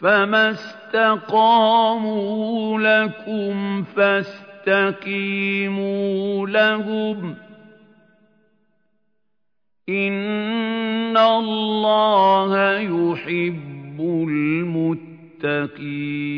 فما استقاموا لكم فاستقيموا لهم إن الله يحب المتقين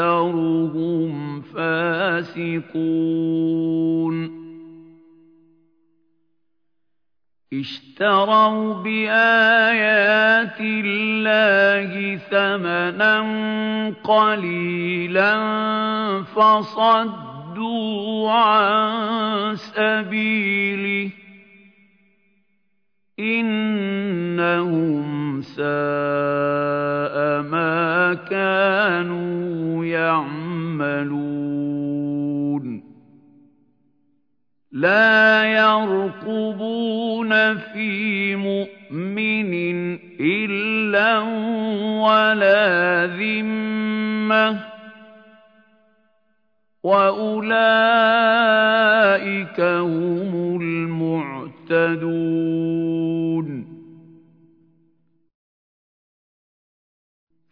أكثرهم فاسقون اشتروا بآيات الله ثمنا قليلا فصدوا عن سبيله إنهم ساء كانوا يعملون. لا يرقبون في مؤمن إلا ولا ذمة. وأولئك هم المعتدون.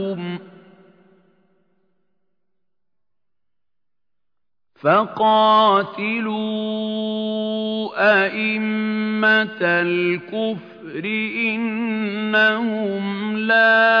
ۖ فَقَاتِلُوا أَئِمَّةَ الْكُفْرِ إِنَّهُمْ لَا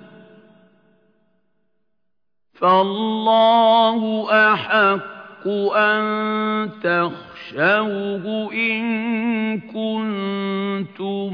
فالله أحق أن تخشوه إن كنتم